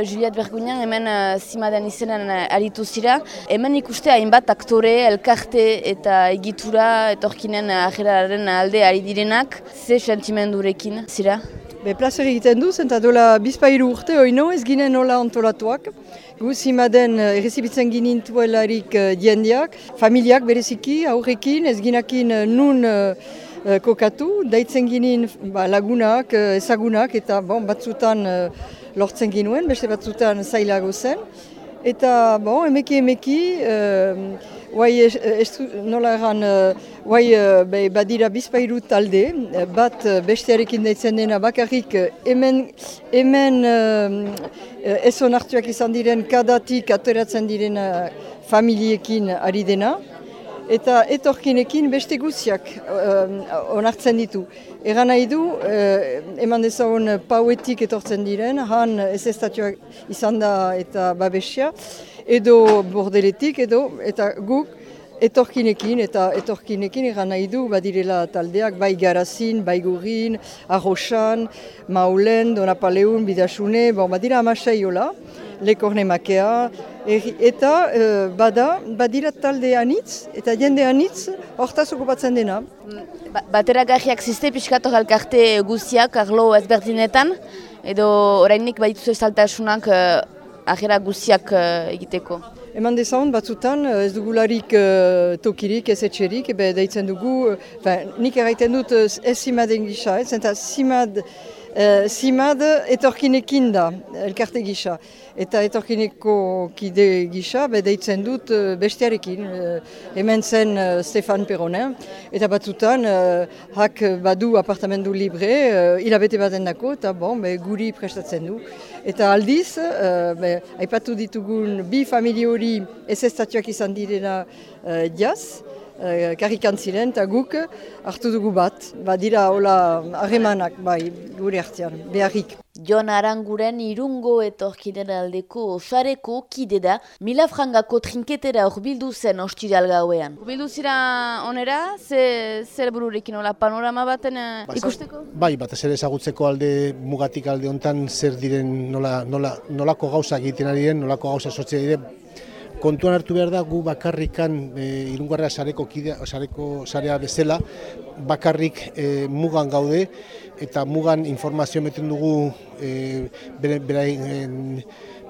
Juliet Bergunian hemen uh, zimaden izenan uh, aritu zira. Hemen ikuste hainbat aktore, elkarte eta egitura etorkinen ajeraren alde ari direnak. Ze sentimendurekin zira? Be plazer egiten du, zenta dola bizpairu urte oino ez ginen nola antolatuak. Gu zimaden errezibitzen ginintuelarik uh, diendiak, familiak bereziki, aurrekin, ez ginakin nun kokatu, daitzen ginen ba, lagunak, ezagunak eta bon, batzutan lortzen ginuen, beste batzutan zailago zen. Eta, bon, emeki emeki, uh, Guai, nola egan, guai, badira bizpairu talde, bat bestearekin daitzen dena bakarrik hemen, hemen ez onartuak izan diren kadatik ateratzen diren familiekin ari dena eta etorkinekin beste guziak uh, onartzen ditu. Egan nahi du, uh, eman dezagun pauetik etortzen diren, han ez estatuak izan da eta babesia, edo bordeletik, edo eta guk etorkinekin, eta etorkinekin egan nahi du, badirela taldeak, bai garazin, bai gurin, arroxan, maulen, donapaleun, bidasune, bon, badira amasei hola, lekorne makea, eta uh, bada, badira talde anitz, eta jende anitz, hortaz okupatzen dena. Ba batera gajiak ziste, piskator alkarte guziak, arlo ezberdinetan, edo orainik badituzu ezaltasunak uh, ajera guziak uh, egiteko. Eman dezaun batzutan ez dugularik uh, tokirik, ez etxerik, ebe deitzen dugu, uh, nik erraiten dut ez zimaden gisa, ez, eta zimad, uh, zimad etorkinekin da, elkarte gisa. Eta etorkineko kide gisa, be deitzen dut uh, bestiarekin, uh, hemen zen Stefan Peronen, eta batzutan uh, hak badu apartamendu libre, uh, hilabete baten dako, eta bon, be, guri prestatzen du. Eta aldiz, uh, be, aipatu ditugun bi familio hori ez estatuak izan direna uh, diaz, uh, karrikan ziren, eta guk hartu dugu bat, badira hola harremanak bai gure hartzean, beharrik. Jon Aranguren irungo etorkinen aldeko osareko kide da, mila frangako trinketera horbildu zen ostiral gauean. Horbildu zira onera, ze, zer bururekin hola panorama baten uh, ikusteko? Bai, bat ez ere ezagutzeko alde mugatik alde hontan zer diren nola, nola, nolako gauza egiten ari diren, nolako gauza sortzea diren, kontuan hartu behar da gu bakarrikan e, irungarra sareko kidea, sareko sarea bezala bakarrik e, mugan gaude eta mugan informazio meten dugu e, bere,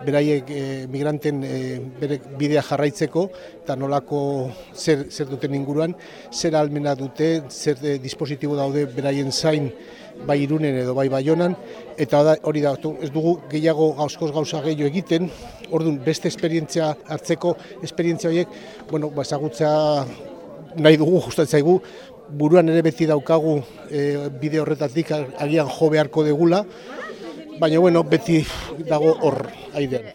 beraiek e, migranten e, bere bidea jarraitzeko eta nolako zer, zer duten inguruan, zer almena dute, zer e, dispositibo daude beraien zain bai irunen edo bai baionan, eta hori da, ez dugu gehiago gauzkoz gauza gehiago egiten, orduan beste esperientzia hartzeko esperientzia horiek, bueno, ba, nahi dugu, justatzen zaigu, buruan ere beti daukagu e, bide horretatik agian jo beharko degula, baina bueno, beti dago hor aidean.